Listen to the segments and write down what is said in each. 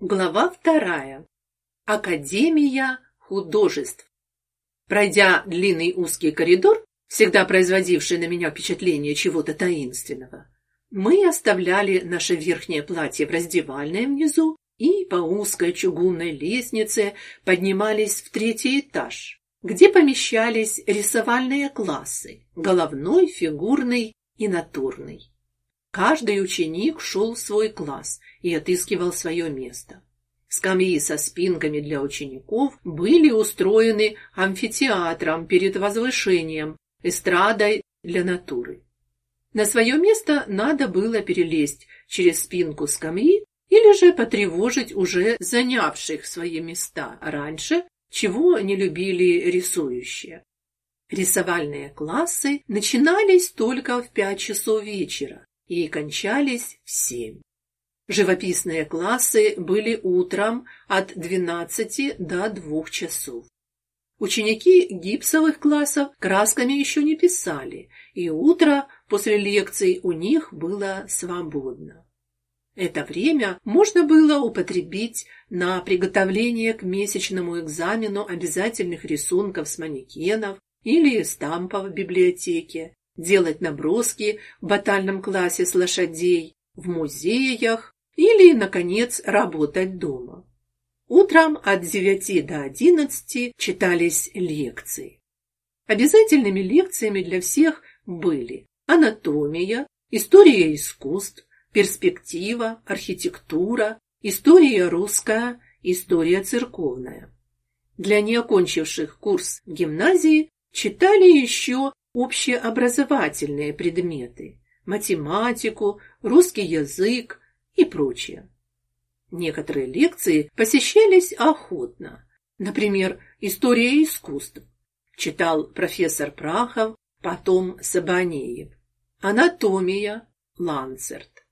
Глава вторая. Академия художеств. Пройдя длинный узкий коридор, всегда производивший на меня впечатление чего-то таинственного, мы оставляли наше верхнее платье в раздевальной внизу и по узкой чугунной лестнице поднимались в третий этаж, где помещались рисовальные классы: головной, фигурный и натурный. Каждый ученик шел в свой класс и отыскивал свое место. Скамьи со спинками для учеников были устроены амфитеатром перед возвышением, эстрадой для натуры. На свое место надо было перелезть через спинку скамьи или же потревожить уже занявших свои места раньше, чего не любили рисующие. Рисовальные классы начинались только в пять часов вечера, и кончались в семь. Живописные классы были утром от двенадцати до двух часов. Ученики гипсовых классов красками еще не писали, и утро после лекций у них было свободно. Это время можно было употребить на приготовление к месячному экзамену обязательных рисунков с манекенов или стампов в библиотеке, делать наброски в батальном классе с лошадей, в музеях или, наконец, работать дома. Утром от девяти до одиннадцати читались лекции. Обязательными лекциями для всех были анатомия, история искусств, перспектива, архитектура, история русская, история церковная. Для неокончивших курс гимназии читали еще общеобразовательные предметы: математику, русский язык и прочее. Некоторые лекции посещались охотно. Например, история искусств. Читал профессор Прахов, потом Сабанеев. Анатомия Ланцерт.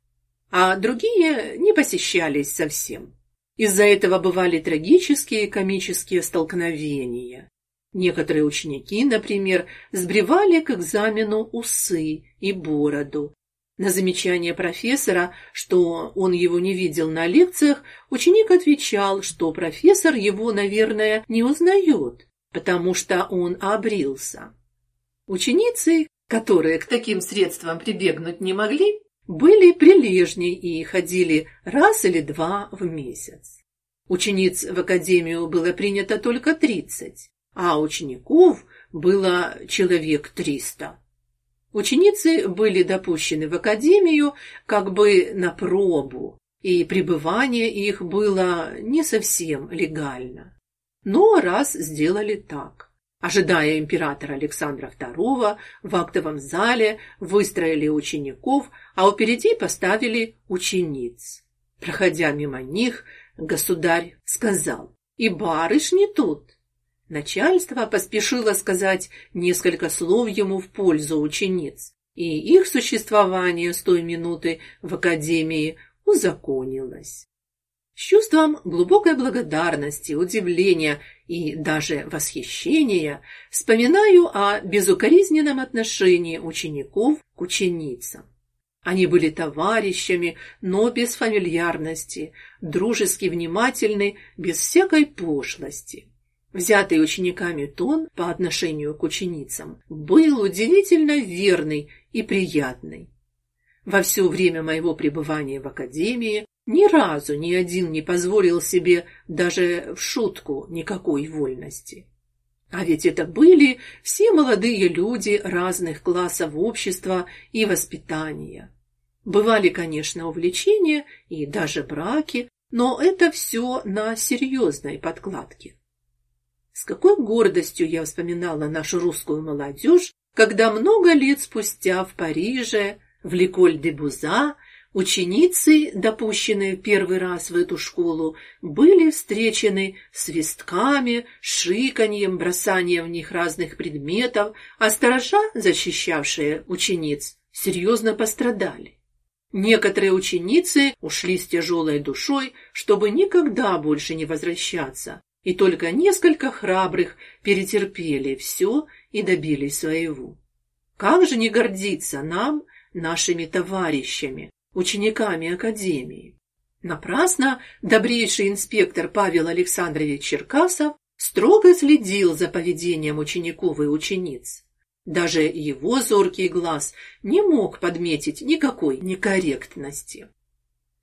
А другие не посещались совсем. Из-за этого бывали трагические и комические столкновения. Некоторые ученики, например, сбривали к экзамену усы и бороду. На замечание профессора, что он его не видел на лекциях, ученик отвечал, что профессор его, наверное, не узнает, потому что он обрился. Ученицы, которые к таким средствам прибегнуть не могли, были прилежней и ходили раз или два в месяц. Учениц в академию было принято только тридцать а учеников было человек триста. Ученицы были допущены в академию как бы на пробу, и пребывание их было не совсем легально. Но раз сделали так. Ожидая императора Александра II, в актовом зале выстроили учеников, а впереди поставили учениц. Проходя мимо них, государь сказал: "И барышни тут". Начальство поспешило сказать несколько слов ему в пользу учениц, и их существование с той минуты в академии узаконилось. С чувством глубокой благодарности, удивления и даже восхищения вспоминаю о безукоризненном отношении учеников к ученицам. Они были товарищами, но без фамильярности, дружески внимательны, без всякой пошлости. Взятый учениками тон по отношению к ученицам был удивительно верный и приятный. Во все время моего пребывания в академии ни разу ни один не позволил себе даже в шутку никакой вольности. А ведь это были все молодые люди разных классов общества и воспитания. Бывали, конечно, увлечения и даже браки, но это все на серьезной подкладке. С какой гордостью я вспоминала нашу русскую молодежь, когда много лет спустя в Париже, в Леколь де Буза, ученицы, допущенные первый раз в эту школу, были встречены свистками, шиканьем, бросанием в них разных предметов, а сторожа, защищавшие учениц, серьезно пострадали. Некоторые ученицы ушли с тяжелой душой, чтобы никогда больше не возвращаться, и только несколько храбрых перетерпели все и добились своего. Как же не гордиться нам, нашими товарищами, учениками академии? Напрасно добрейший инспектор Павел Александрович Черкасов строго следил за поведением учеников и учениц. Даже его зоркий глаз не мог подметить никакой некорректности.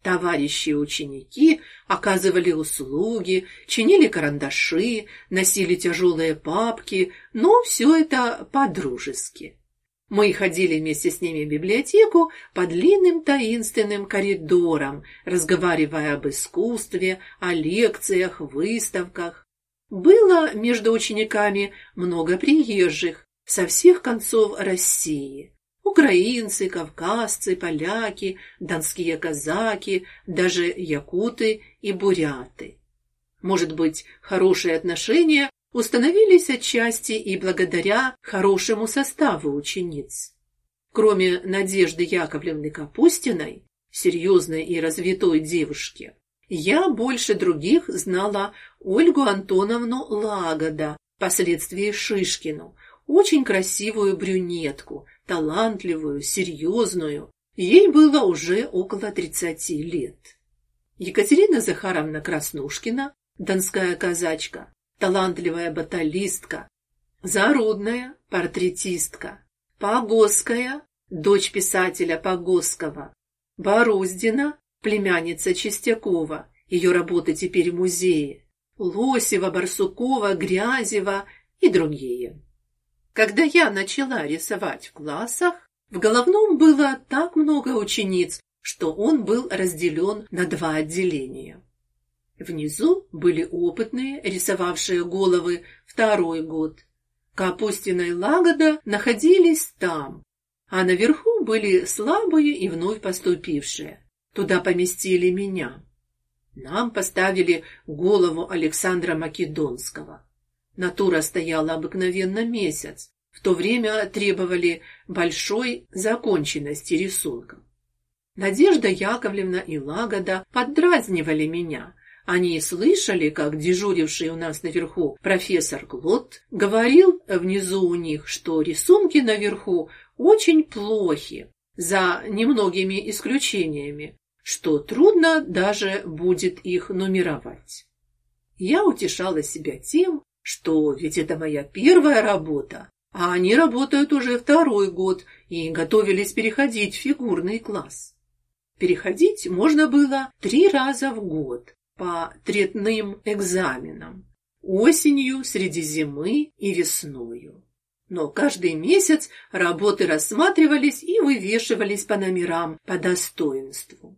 Товарищи ученики оказывали услуги, чинили карандаши, носили тяжелые папки, но все это по-дружески. Мы ходили вместе с ними в библиотеку по длинным таинственным коридорам, разговаривая об искусстве, о лекциях, выставках. Было между учениками много приезжих со всех концов России. Украинцы, кавказцы, поляки, донские казаки, даже якуты и буряты. Может быть, хорошие отношения установились отчасти и благодаря хорошему составу учениц. Кроме Надежды Яковлевны Капустиной, серьезной и развитой девушки, я больше других знала Ольгу Антоновну Лагода, впоследствии Шишкину, очень красивую брюнетку, талантливую, серьезную. Ей было уже около тридцати лет. Екатерина Захаровна Краснушкина, донская казачка, талантливая баталистка, зарудная портретистка, Погосская, дочь писателя Погосского, Боруздина, племянница Чистякова, ее работы теперь в музее, Лосева, Барсукова, Грязева и другие. Когда я начала рисовать в классах, в головном было так много учениц, что он был разделен на два отделения. Внизу были опытные, рисовавшие головы второй год. Капустина и Лагода находились там, а наверху были слабые и вновь поступившие. Туда поместили меня. Нам поставили голову Александра Македонского. Натура стояла обыкновенно месяц. В то время требовали большой законченности рисунка. Надежда Яковлевна и Лагода поддразнивали меня. Они слышали, как дежуривший у нас наверху профессор Клод говорил внизу у них, что рисунки наверху очень плохи, за немногими исключениями, что трудно даже будет их нумеровать. Я утешала себя тем, что ведь это моя первая работа, а они работают уже второй год и готовились переходить в фигурный класс. Переходить можно было три раза в год по третным экзаменам: осенью, среди зимы и весною. Но каждый месяц работы рассматривались и вывешивались по номерам по достоинству.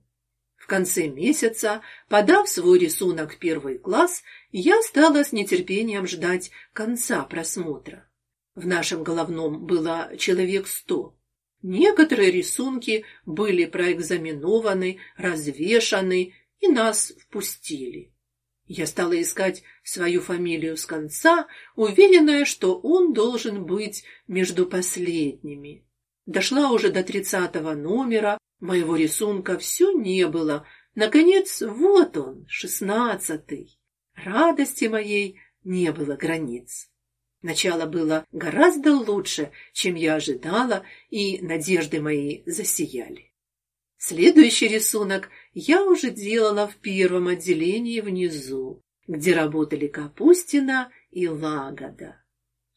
В конце месяца, подав свой рисунок в первый класс, я стала с нетерпением ждать конца просмотра. В нашем головном было человек сто. Некоторые рисунки были проэкзаменованы, развешаны, и нас впустили. Я стала искать свою фамилию с конца, уверенная, что он должен быть между последними. Дошла уже до тридцатого номера, Моего рисунка все не было. Наконец, вот он, шестнадцатый. Радости моей не было границ. Начало было гораздо лучше, чем я ожидала, и надежды мои засияли. Следующий рисунок я уже делала в первом отделении внизу, где работали Капустина и Лагода.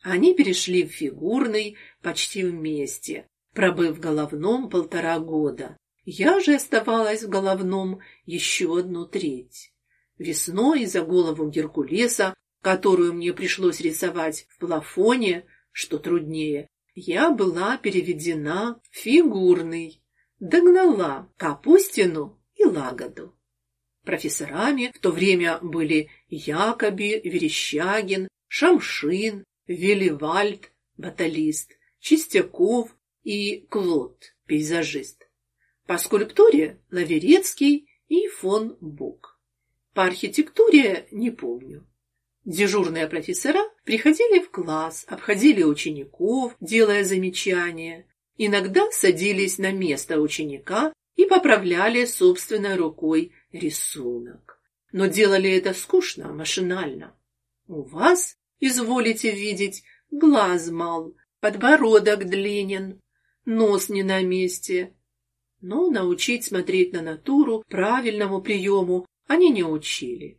Они перешли в фигурный почти вместе, пробыв в головном полтора года. Я же оставалась в головном еще одну треть. Весной за голову Геркулеса, которую мне пришлось рисовать в плафоне, что труднее, я была переведена в фигурный. Догнала Капустину и Лагоду. Профессорами в то время были Якоби, Верещагин, Шамшин, Веливальд, баталист, Чистяков, и Клод, пейзажист. По скульптуре Лаверецкий и фон Бук. По архитектуре не помню. Дежурные профессора приходили в класс, обходили учеников, делая замечания. Иногда садились на место ученика и поправляли собственной рукой рисунок. Но делали это скучно, машинально. У вас, изволите видеть, глаз мал, подбородок длинен, нос не на месте. Но научить смотреть на натуру правильному приему они не учили.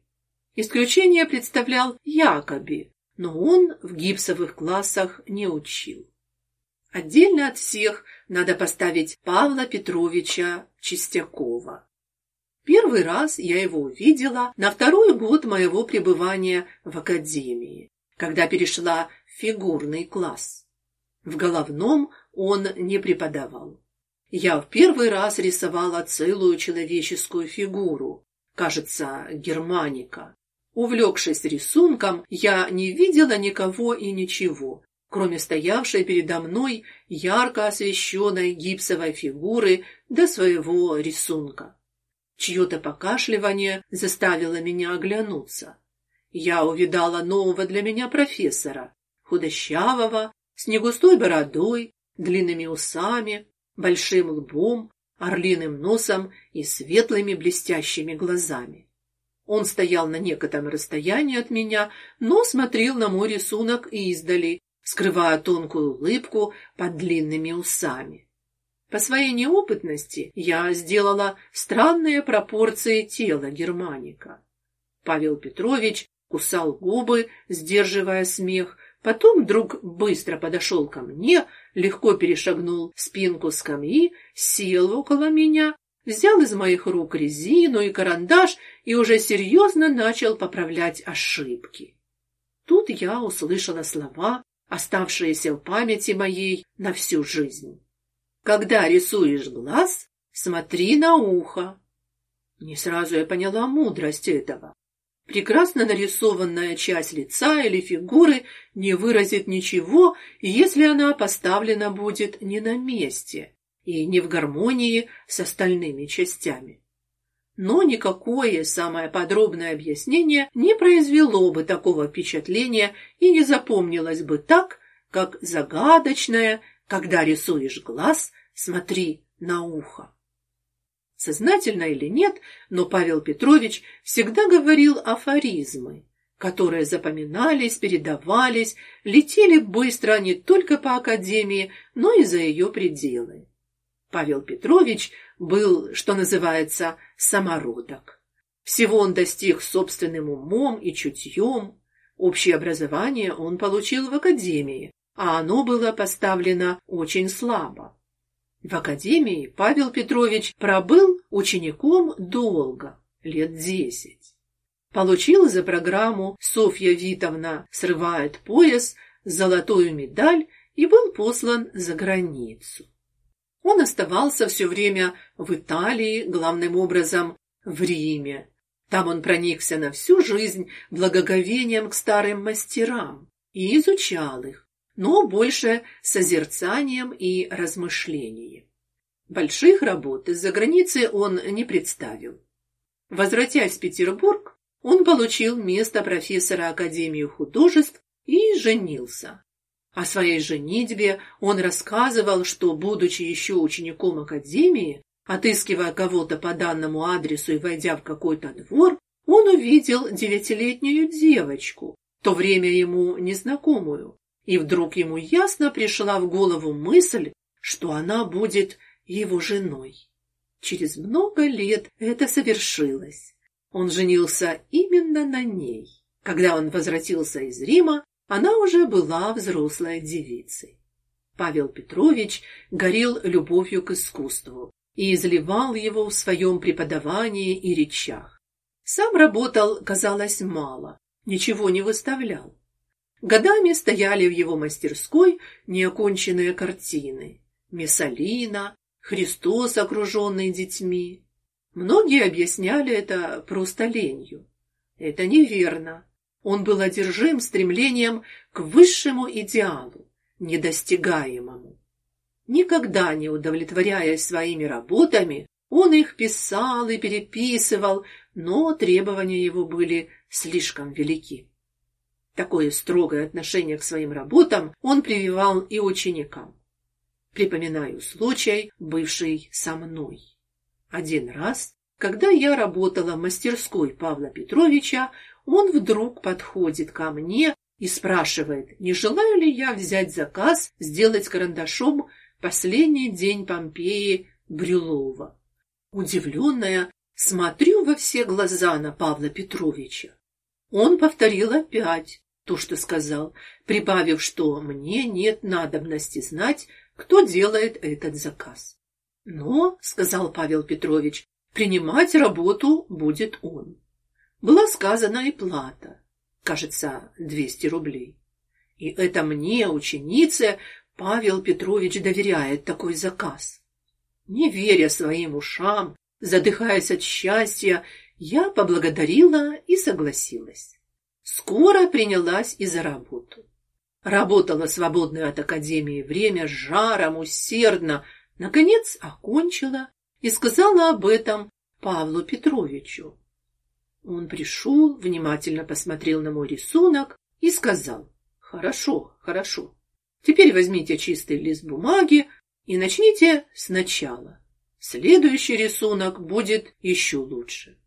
Исключение представлял Якоби, но он в гипсовых классах не учил. Отдельно от всех надо поставить Павла Петровича Чистякова. Первый раз я его увидела на второй год моего пребывания в академии, когда перешла в фигурный класс. В головном он не преподавал. Я в первый раз рисовала целую человеческую фигуру, кажется, германика. Увлекшись рисунком, я не видела никого и ничего, кроме стоявшей передо мной ярко освещенной гипсовой фигуры до своего рисунка. Чье-то покашливание заставило меня оглянуться. Я увидала нового для меня профессора, худощавого, с негустой бородой, длинными усами, большим лбом, орлиным носом и светлыми блестящими глазами. Он стоял на некотором расстоянии от меня, но смотрел на мой рисунок издали, скрывая тонкую улыбку под длинными усами. По своей неопытности я сделала странные пропорции тела германика. Павел Петрович кусал губы, сдерживая смех, потом вдруг быстро подошел ко мне, легко перешагнул спинку скамьи, сел около меня, взял из моих рук резину и карандаш и уже серьезно начал поправлять ошибки. Тут я услышала слова, оставшиеся в памяти моей на всю жизнь. Когда рисуешь глаз, смотри на ухо. Не сразу я поняла мудрость этого. Прекрасно нарисованная часть лица или фигуры не выразит ничего, если она поставлена будет не на месте и не в гармонии с остальными частями. Но никакое самое подробное объяснение не произвело бы такого впечатления и не запомнилось бы так, как загадочное, когда рисуешь глаз, смотри на ухо. Сознательно или нет, но Павел Петрович всегда говорил афоризмы, которые запоминались, передавались, летели быстро не только по академии, но и за ее пределы. Павел Петрович был, что называется, самородок. Всего он достиг собственным умом и чутьем. Общее образование он получил в академии, а оно было поставлено очень слабо. В академии Павел Петрович пробыл учеником долго, лет десять. Получил за программу Софья Витовна срывает пояс, золотую медаль и был послан за границу. Он оставался все время в Италии, главным образом в Риме. Там он проникся на всю жизнь благоговением к старым мастерам и изучал их, но больше созерцанием и размышлением. Больших работ из-за границы он не представил. Возвратясь в Петербург, он получил место профессора Академии художеств и женился. О своей женитьбе он рассказывал, что, будучи еще учеником Академии, отыскивая кого-то по данному адресу и войдя в какой-то двор, он увидел девятилетнюю девочку, в то время ему незнакомую, и вдруг ему ясно пришла в голову мысль, что она будет его женой. Через много лет это совершилось. Он женился именно на ней. Когда он возвратился из Рима, она уже была взрослой девицей. Павел Петрович горел любовью к искусству и изливал его в своем преподавании и речах. Сам работал, казалось, мало, ничего не выставлял. Годами стояли в его мастерской неоконченные картины: Мессалина, Христос, окруженный детьми. Многие объясняли это просто ленью. Это неверно. Он был одержим стремлением к высшему идеалу, недостигаемому. Никогда не удовлетворяясь своими работами, он их писал и переписывал, но требования его были слишком велики. Такое строгое отношение к своим работам он прививал и ученикам. Припоминаю случай, бывший со мной. Один раз, когда я работала в мастерской Павла Петровича, он вдруг подходит ко мне и спрашивает, не желаю ли я взять заказ сделать карандашом последний день Помпеи Брюлова. Удивленная, смотрю во все глаза на Павла Петровича. Он повторил опять то, что сказал, прибавив, что мне нет надобности знать, кто делает этот заказ. Но, сказал Павел Петрович, принимать работу будет он. Была сказана и плата, кажется, двести рублей. И это мне, ученице, Павел Петрович доверяет такой заказ. Не веря своим ушам, задыхаясь от счастья, я поблагодарила и согласилась. Скоро принялась и за работу. Работала свободное от академии время с жаром, усердно, наконец окончила и сказала об этом Павлу Петровичу. Он пришел, внимательно посмотрел на мой рисунок и сказал: "Хорошо, хорошо. Теперь возьмите чистый лист бумаги и начните сначала. Следующий рисунок будет еще лучше".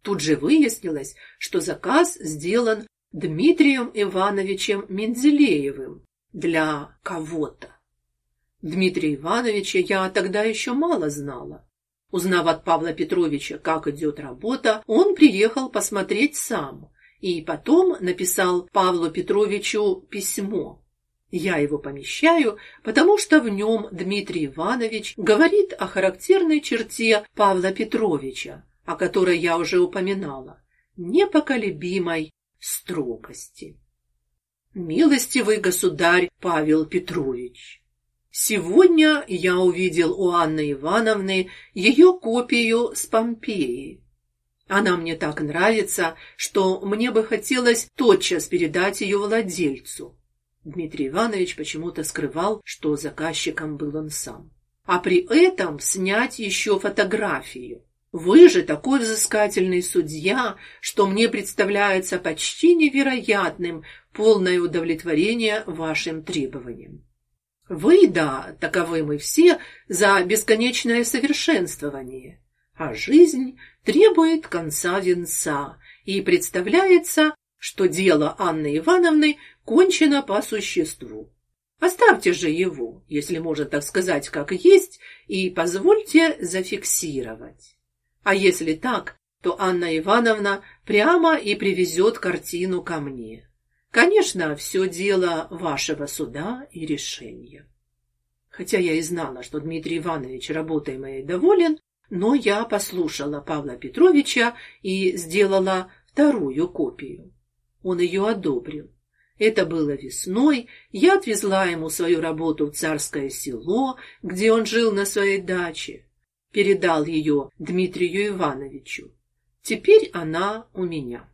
Тут же выяснилось, что заказ сделан Дмитрием Ивановичем Менделеевым для кого-то. Дмитрия Ивановича я тогда еще мало знала. Узнав от Павла Петровича, как идет работа, он приехал посмотреть сам и потом написал Павлу Петровичу письмо. Я его помещаю, потому что в нем Дмитрий Иванович говорит о характерной черте Павла Петровича, о которой я уже упоминала, непоколебимой строгости. Милостивый государь Павел Петрович, сегодня я увидел у Анны Ивановны ее копию с Помпеи. Она мне так нравится, что мне бы хотелось тотчас передать ее владельцу. Дмитрий Иванович почему-то скрывал, что заказчиком был он сам. А при этом снять еще фотографию. Вы же такой взыскательный судья, что мне представляется почти невероятным полное удовлетворение вашим требованиям. Вы, да, таковы мы все, за бесконечное совершенствование, а жизнь требует конца венца, и представляется, что дело Анны Ивановны кончено по существу. Оставьте же его, если можно так сказать, как есть, и позвольте зафиксировать. А если так, то Анна Ивановна прямо и привезет картину ко мне. Конечно, все дело вашего суда и решения. Хотя я и знала, что Дмитрий Иванович работой моей доволен, но я послушала Павла Петровича и сделала вторую копию. Он ее одобрил. Это было весной, я отвезла ему свою работу в Царское село, где он жил на своей даче передал ее Дмитрию Ивановичу. Теперь она у меня.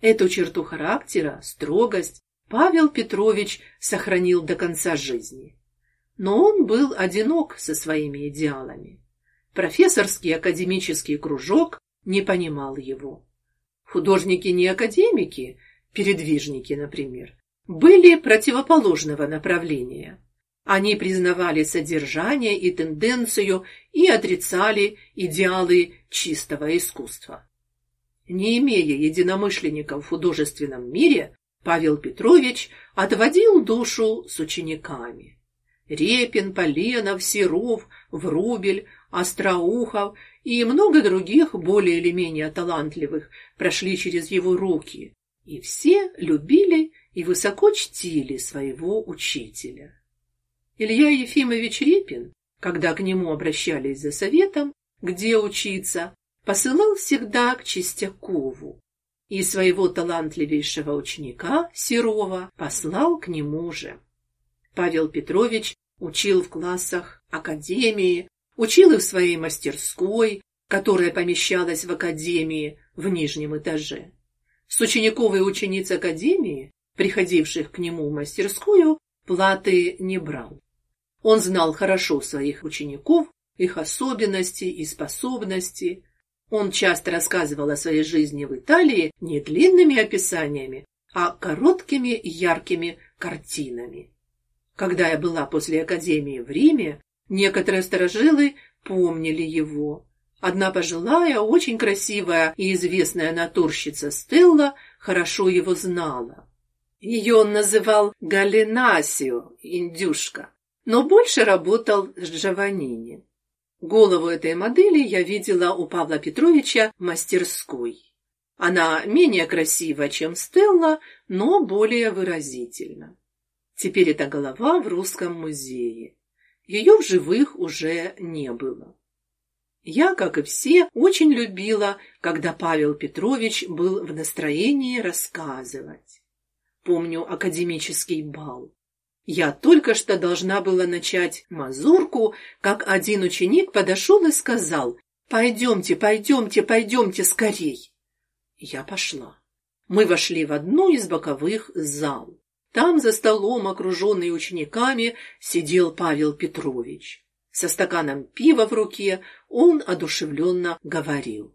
Эту черту характера, строгость, Павел Петрович сохранил до конца жизни. Но он был одинок со своими идеалами. Профессорский академический кружок не понимал его. Художники не академики, передвижники, например, были противоположного направления. Они признавали содержание и тенденцию и отрицали идеалы чистого искусства. Не имея единомышленников в художественном мире, Павел Петрович отводил душу с учениками. Репин, Поленов, Серов, Врубель, Остроухов и много других более или менее талантливых прошли через его руки, и все любили и высоко чтили своего учителя. Илья Ефимович Репин, когда к нему обращались за советом, где учиться, посылал всегда к Чистякову, и своего талантливейшего ученика Серова послал к нему же. Павел Петрович учил в классах академии, учил и в своей мастерской, которая помещалась в академии в нижнем этаже. С учеников и учениц академии, приходивших к нему в мастерскую, платы не брал. Он знал хорошо своих учеников, их особенности и способности. Он часто рассказывал о своей жизни в Италии не длинными описаниями, а короткими яркими картинами. Когда я была после академии в Риме, некоторые старожилы помнили его. Одна пожилая, очень красивая и известная натурщица Стелла хорошо его знала. Ее он называл Галинасио, индюшка но больше работал с Джованини. Голову этой модели я видела у Павла Петровича в мастерской. Она менее красива, чем Стелла, но более выразительна. Теперь эта голова в русском музее. Ее в живых уже не было. Я, как и все, очень любила, когда Павел Петрович был в настроении рассказывать. Помню академический бал. Я только что должна была начать мазурку, как один ученик подошел и сказал «Пойдемте, пойдемте, пойдемте скорей». Я пошла. Мы вошли в одну из боковых зал. Там за столом, окруженный учениками, сидел Павел Петрович. Со стаканом пива в руке он одушевленно говорил.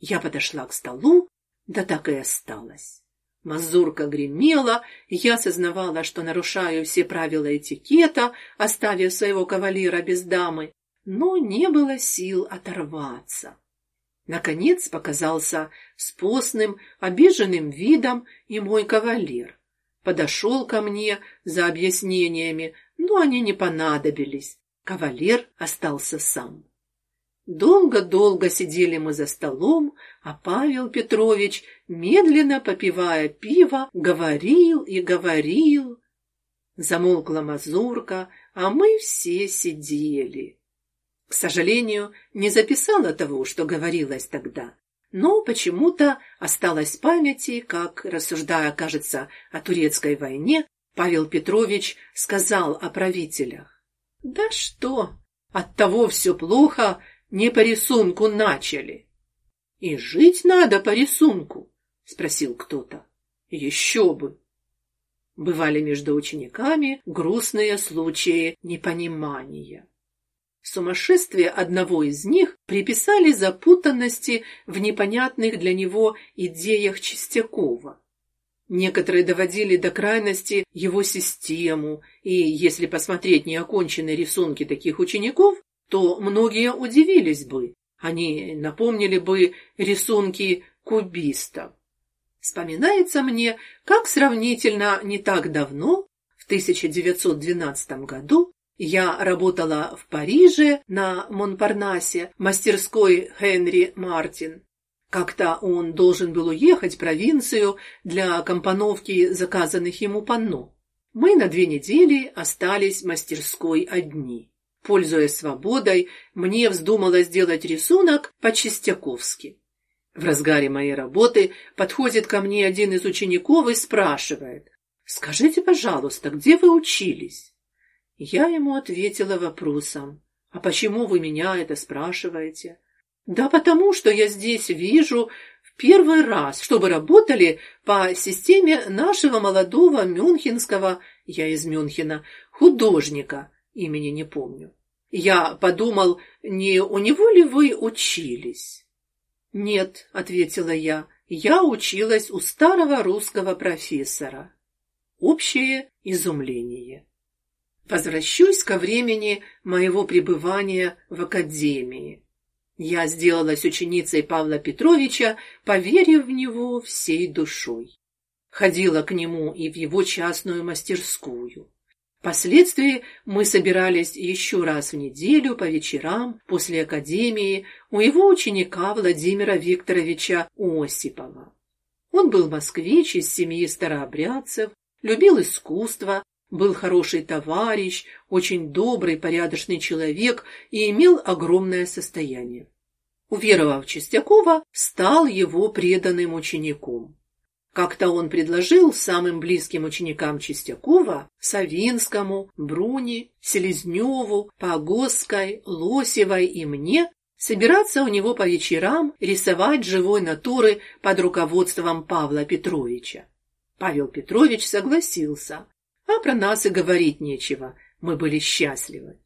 Я подошла к столу, да так и осталась. Мазурка гремела, я сознавала, что нарушаю все правила этикета, оставив своего кавалера без дамы, но не было сил оторваться. Наконец показался с постным, обиженным видом и мой кавалер. Подошел ко мне за объяснениями, но они не понадобились. Кавалер остался сам. Долго-долго сидели мы за столом, а Павел Петрович, медленно попивая пиво, говорил и говорил. Замолкла мазурка, а мы все сидели. К сожалению, не записала того, что говорилось тогда, но почему-то осталось в памяти, как, рассуждая, кажется, о турецкой войне, Павел Петрович сказал о правителях. «Да что, от того все плохо, не по рисунку начали». «И жить надо по рисунку?» — спросил кто-то. «Еще бы!» Бывали между учениками грустные случаи непонимания. Сумасшествие одного из них приписали запутанности в непонятных для него идеях Чистякова. Некоторые доводили до крайности его систему, и если посмотреть неоконченные рисунки таких учеников, то многие удивились бы. Они напомнили бы рисунки кубистов. Вспоминается мне, как сравнительно не так давно, в 1912 году, я работала в Париже на Монпарнасе, мастерской Хенри Мартин. Как-то он должен был уехать в провинцию для компоновки заказанных ему панно. Мы на две недели остались в мастерской одни. Пользуясь свободой, мне вздумалось сделать рисунок по-чистяковски. В разгаре моей работы подходит ко мне один из учеников и спрашивает: "Скажите, пожалуйста, где вы учились?" Я ему ответила вопросом. «А почему вы меня это спрашиваете?» «Да потому, что я здесь вижу в первый раз, чтобы работали по системе нашего молодого мюнхенского, я из Мюнхена, художника, имени не помню. Я подумал, не у него ли вы учились?» «Нет», — ответила я, — «я училась у старого русского профессора». Общее изумление. Возвращусь ко времени моего пребывания в академии. Я сделалась ученицей Павла Петровича, поверив в него всей душой. Ходила к нему и в его частную мастерскую. Впоследствии мы собирались еще раз в неделю по вечерам после академии у его ученика Владимира Викторовича Осипова. Он был москвич из семьи старообрядцев, любил искусство, был хороший товарищ, очень добрый, порядочный человек и имел огромное состояние. Уверовав Чистякова, стал его преданным учеником. Как-то он предложил самым близким ученикам Чистякова, Савинскому, Бруни, Селезневу, Погосской, Лосевой и мне собираться у него по вечерам рисовать живой натуры под руководством Павла Петровича. Павел Петрович согласился, а про нас и говорить нечего. Мы были счастливы.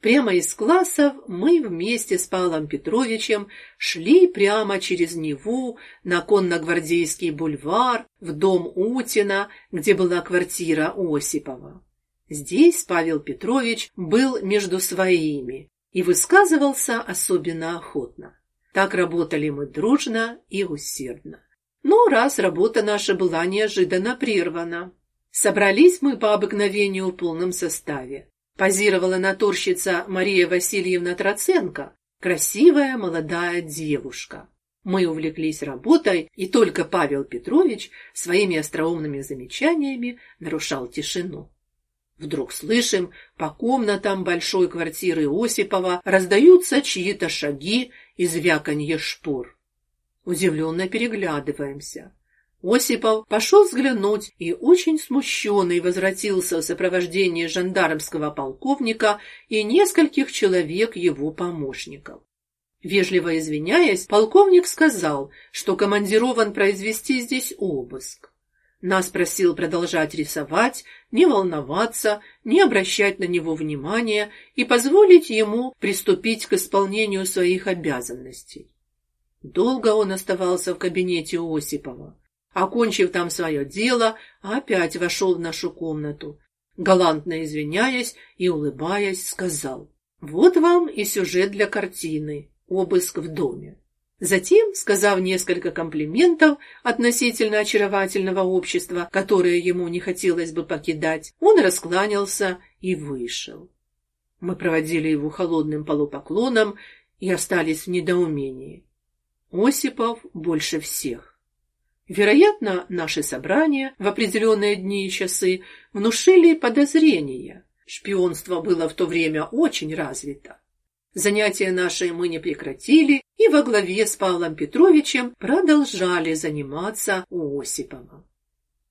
Прямо из классов мы вместе с Павлом Петровичем шли прямо через Неву на конногвардейский бульвар в дом Утина, где была квартира Осипова. Здесь Павел Петрович был между своими и высказывался особенно охотно. Так работали мы дружно и усердно. Но раз работа наша была неожиданно прервана, Собрались мы по обыкновению в полном составе. Позировала натурщица Мария Васильевна Троценко, красивая молодая девушка. Мы увлеклись работой, и только Павел Петрович своими остроумными замечаниями нарушал тишину. Вдруг слышим, по комнатам большой квартиры Осипова раздаются чьи-то шаги и звяканье шпор. Удивленно переглядываемся. Осипов пошел взглянуть и очень смущенный возвратился в сопровождении жандармского полковника и нескольких человек его помощников. Вежливо извиняясь, полковник сказал, что командирован произвести здесь обыск. Нас просил продолжать рисовать, не волноваться, не обращать на него внимания и позволить ему приступить к исполнению своих обязанностей. Долго он оставался в кабинете Осипова. Окончив там свое дело, опять вошел в нашу комнату. Галантно извиняясь и улыбаясь, сказал: "Вот вам и сюжет для картины Обыск в доме". Затем, сказав несколько комплиментов относительно очаровательного общества, которое ему не хотелось бы покидать, он раскланялся и вышел. Мы проводили его холодным полупоклоном и остались в недоумении. Осипов больше всех. Вероятно, наши собрания в определенные дни и часы внушили подозрения. Шпионство было в то время очень развито. Занятия наши мы не прекратили и во главе с Павлом Петровичем продолжали заниматься у Осипова.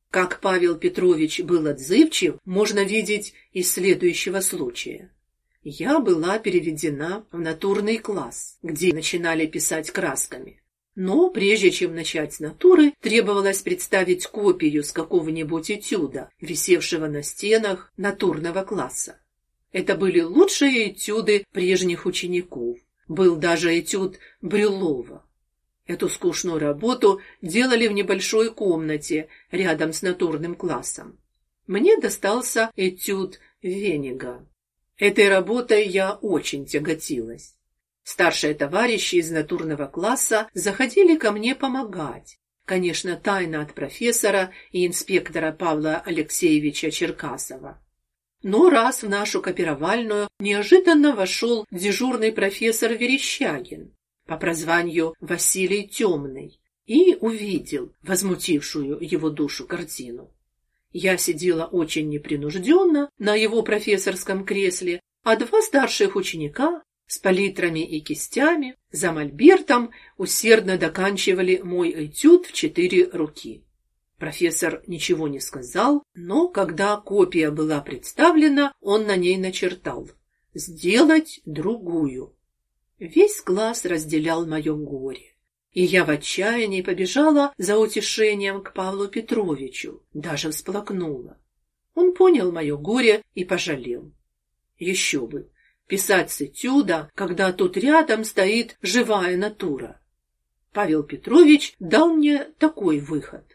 Как Павел Петрович был отзывчив, можно видеть из следующего случая. Я была переведена в натурный класс, где начинали писать красками. Но прежде чем начать с натуры, требовалось представить копию с какого-нибудь этюда, висевшего на стенах натурного класса. Это были лучшие этюды прежних учеников. Был даже этюд Брюлова. Эту скучную работу делали в небольшой комнате рядом с натурным классом. Мне достался этюд Венига. Этой работой я очень тяготилась. Старшие товарищи из натурного класса заходили ко мне помогать. Конечно, тайно от профессора и инспектора Павла Алексеевича Черкасова. Но раз в нашу копировальную неожиданно вошел дежурный профессор Верещагин по прозванию Василий Темный и увидел возмутившую его душу картину. Я сидела очень непринужденно на его профессорском кресле, а два старших ученика с палитрами и кистями за мольбертом усердно доканчивали мой этюд в четыре руки. Профессор ничего не сказал, но когда копия была представлена, он на ней начертал: "Сделать другую". Весь класс разделял мое горе, и я в отчаянии побежала за утешением к Павлу Петровичу, даже всплакнула. Он понял мое горе и пожалел. Еще бы, писать с этюда, когда тут рядом стоит живая натура. Павел Петрович дал мне такой выход: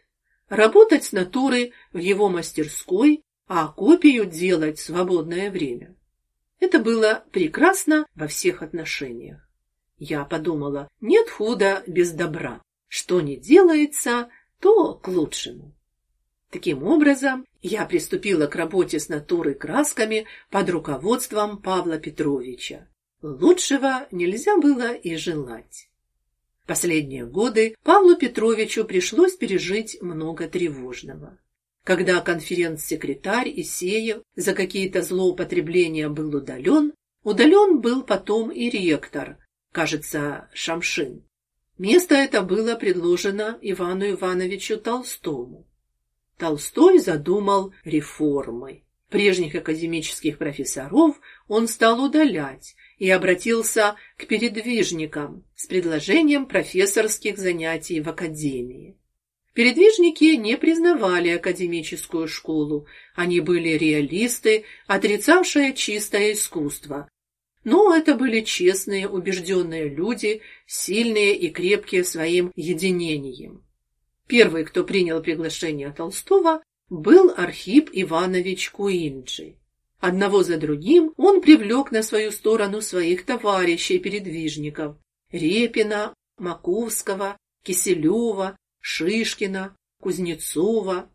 работать с натурой в его мастерской, а копию делать в свободное время. Это было прекрасно во всех отношениях. Я подумала: нет худа без добра. Что не делается, то к лучшему. Таким образом, я приступила к работе с натурой красками под руководством Павла Петровича. Лучшего нельзя было и желать. Последние годы Павлу Петровичу пришлось пережить много тревожного. Когда конференц-секретарь Исеев за какие-то злоупотребления был удален, удален был потом и ректор, кажется, Шамшин. Место это было предложено Ивану Ивановичу Толстому. Толстой задумал реформы. Прежних академических профессоров он стал удалять и обратился к передвижникам с предложением профессорских занятий в академии. Передвижники не признавали академическую школу, они были реалисты, отрицавшие чистое искусство. Но это были честные, убежденные люди, сильные и крепкие своим единением. Первый, кто принял приглашение Толстого, был Архип Иванович Куинджи. Одного за другим он привлек на свою сторону своих товарищей-передвижников: Репина, Маковского, Киселева, Шишкина, Кузнецова.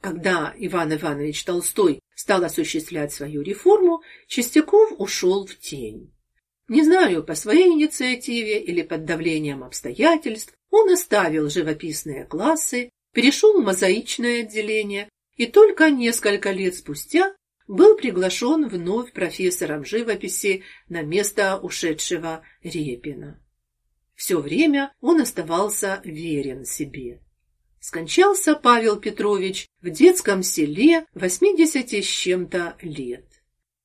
Когда Иван Иванович Толстой стал осуществлять свою реформу, Чистяков ушел в тень. Не знаю, по своей инициативе или под давлением обстоятельств, он оставил живописные классы, перешел в мозаичное отделение и только несколько лет спустя был приглашен вновь профессором живописи на место ушедшего Репина. Все время он оставался верен себе. Скончался Павел Петрович в детском селе восьмидесяти с чем-то лет.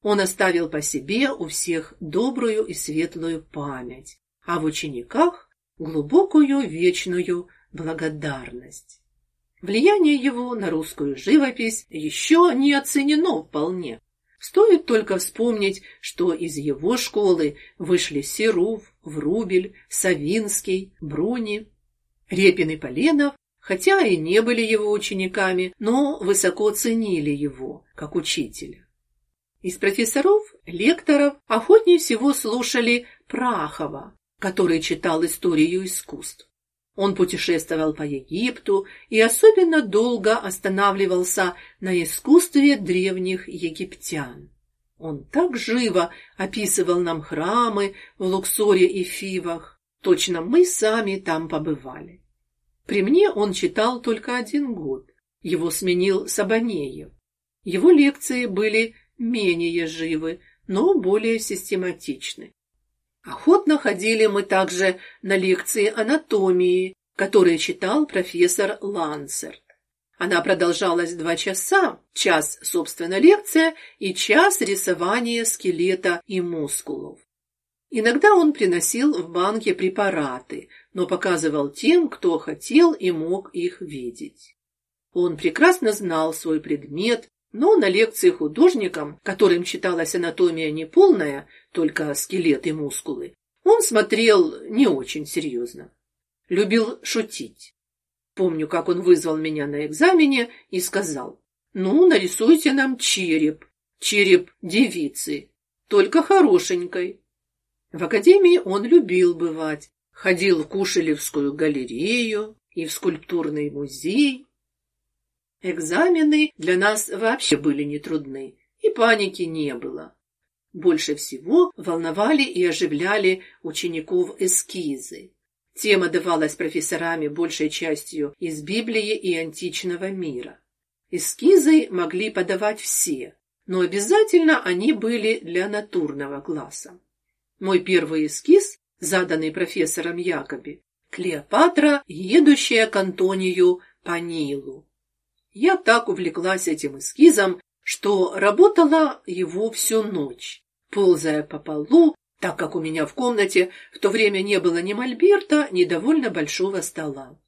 Он оставил по себе у всех добрую и светлую память, а в учениках глубокую вечную благодарность. Влияние его на русскую живопись еще не оценено вполне. Стоит только вспомнить, что из его школы вышли Серов, Врубель, Савинский, Бруни. Репин и Поленов, хотя и не были его учениками, но высоко ценили его как учителя. Из профессоров, лекторов охотнее всего слушали Прахова, который читал историю искусств. Он путешествовал по Египту и особенно долго останавливался на искусстве древних египтян. Он так живо описывал нам храмы в Луксоре и Фивах, точно мы сами там побывали. При мне он читал только один год. Его сменил Сабанеев. Его лекции были менее живы, но более систематичны. Охотно ходили мы также на лекции анатомии, которые читал профессор Лансерт. Она продолжалась два часа, час, собственно, лекция и час рисования скелета и мускулов. Иногда он приносил в банке препараты, но показывал тем, кто хотел и мог их видеть. Он прекрасно знал свой предмет, но на лекции художникам, которым читалась анатомия неполная, только скелет и мускулы, он смотрел не очень серьезно. Любил шутить. Помню, как он вызвал меня на экзамене и сказал, «Ну, нарисуйте нам череп, череп девицы, только хорошенькой». В академии он любил бывать, ходил в Кушелевскую галерею и в скульптурный музей, Экзамены для нас вообще были нетрудны, и паники не было. Больше всего волновали и оживляли учеников эскизы. Тема давалась профессорами большей частью из Библии и античного мира. Эскизы могли подавать все, но обязательно они были для натурного класса. Мой первый эскиз, заданный профессором Якоби, Клеопатра, едущая к Антонию по Нилу. Я так увлеклась этим эскизом, что работала его всю ночь, ползая по полу, так как у меня в комнате в то время не было ни мольберта, ни довольно большого стола.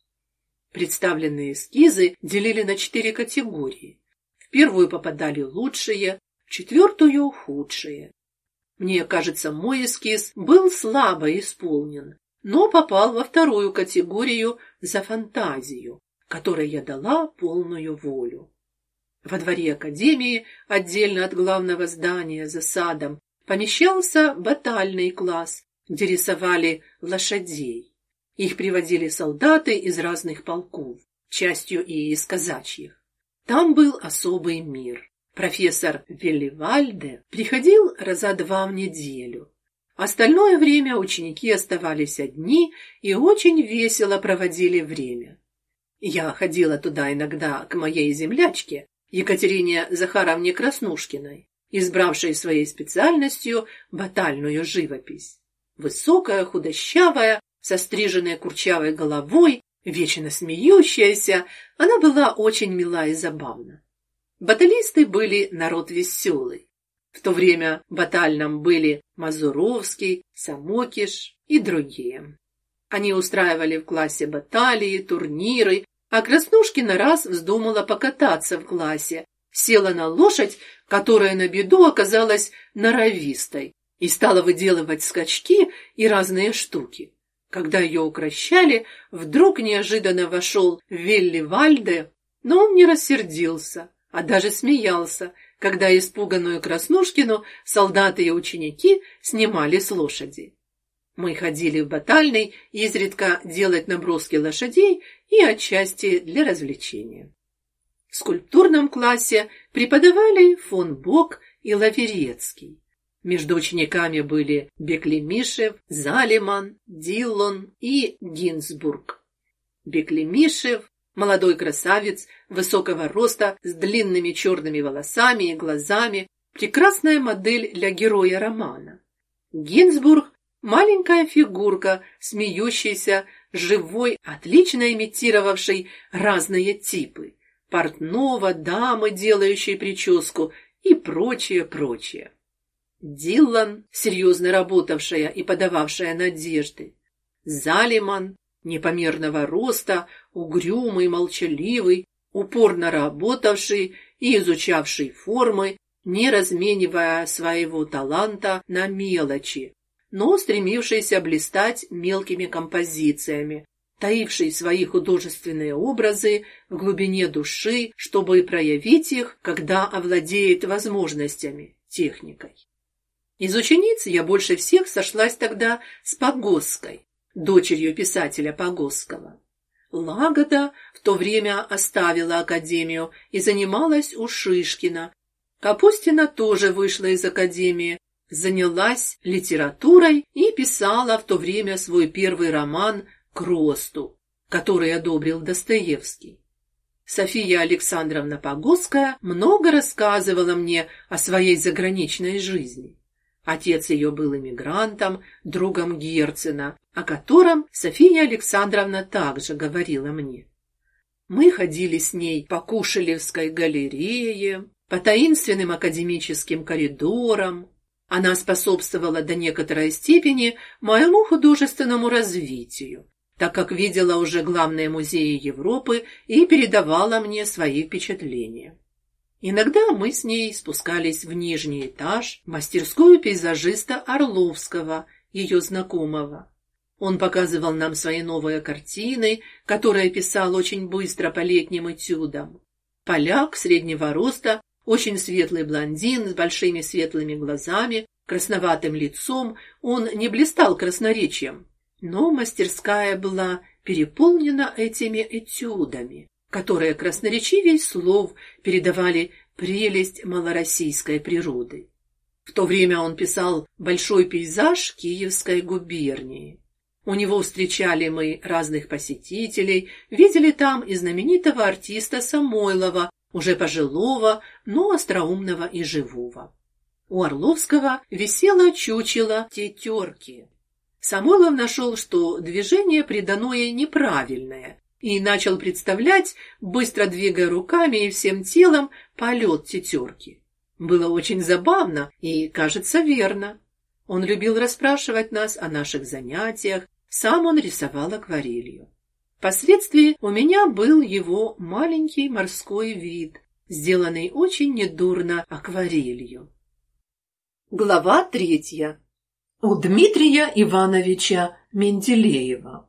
Представленные эскизы делили на четыре категории. В первую попадали лучшие, в четвертую — худшие. Мне кажется, мой эскиз был слабо исполнен, но попал во вторую категорию за фантазию, которой я дала полную волю. Во дворе академии, отдельно от главного здания за садом, помещался батальный класс, где рисовали лошадей. Их приводили солдаты из разных полков, частью и из казачьих. Там был особый мир. Профессор Велливальде приходил раза два в неделю. Остальное время ученики оставались одни и очень весело проводили время. Я ходила туда иногда к моей землячке, Екатерине Захаровне Краснушкиной, избравшей своей специальностью батальную живопись. Высокая, худощавая, со стриженной курчавой головой, вечно смеющаяся, она была очень мила и забавна. Баталисты были народ веселый. В то время батальном были Мазуровский, Самокиш и другие. Они устраивали в классе баталии, турниры, а Краснушкина раз вздумала покататься в классе, села на лошадь, которая на беду оказалась норовистой, и стала выделывать скачки и разные штуки. Когда ее укращали, вдруг неожиданно вошел Велли Вальде, но он не рассердился, а даже смеялся, когда испуганную Краснушкину солдаты и ученики снимали с лошади. Мы ходили в батальный изредка делать наброски лошадей и отчасти для развлечения. В скульптурном классе преподавали фон Бок и Лаверецкий. Между учениками были Беклемишев, Залиман, Диллон и Гинзбург. Беклемишев, молодой красавец, высокого роста, с длинными черными волосами и глазами, прекрасная модель для героя романа. Гинзбург – маленькая фигурка, смеющаяся, живой, отлично имитировавший разные типы портного, дамы, делающей прическу и прочее, прочее. Диллан, серьезно работавшая и подававшая надежды. Залиман, непомерного роста, угрюмый, молчаливый, упорно работавший и изучавший формы, не разменивая своего таланта на мелочи, но стремившийся блистать мелкими композициями, таивший свои художественные образы в глубине души, чтобы проявить их, когда овладеет возможностями, техникой. Из учениц я больше всех сошлась тогда с Погосской, дочерью писателя Погосского. Лагода в то время оставила академию и занималась у Шишкина. Капустина тоже вышла из академии, занялась литературой и писала в то время свой первый роман к росту, который одобрил Достоевский. София Александровна Погоская много рассказывала мне о своей заграничной жизни. Отец ее был эмигрантом, другом Герцена, о котором София Александровна также говорила мне. Мы ходили с ней по Кушелевской галерее, по таинственным академическим коридорам. Она способствовала до некоторой степени моему художественному развитию, так как видела уже главные музеи Европы и передавала мне свои впечатления. Иногда мы с ней спускались в нижний этаж, в мастерскую пейзажиста Орловского, ее знакомого. Он показывал нам свои новые картины, которые писал очень быстро по летним этюдам. Поляк среднего роста, очень светлый блондин с большими светлыми глазами, красноватым лицом, он не блистал красноречием, но мастерская была переполнена этими этюдами, которые красноречивей слов передавали прелесть малороссийской природы. В то время он писал большой пейзаж Киевской губернии. У него встречали мы разных посетителей, видели там и знаменитого артиста Самойлова, уже пожилого, но остроумного и живого. У Орловского висело чучело тетерки. Самойлов нашел, что движение придано неправильное, и начал представлять, быстро двигая руками и всем телом, полет тетерки. Было очень забавно и, кажется, верно. Он любил расспрашивать нас о наших занятиях, сам он рисовал акварелью. Впоследствии у меня был его маленький морской вид, сделанный очень недурно акварелью. Глава третья. У Дмитрия Ивановича Менделеева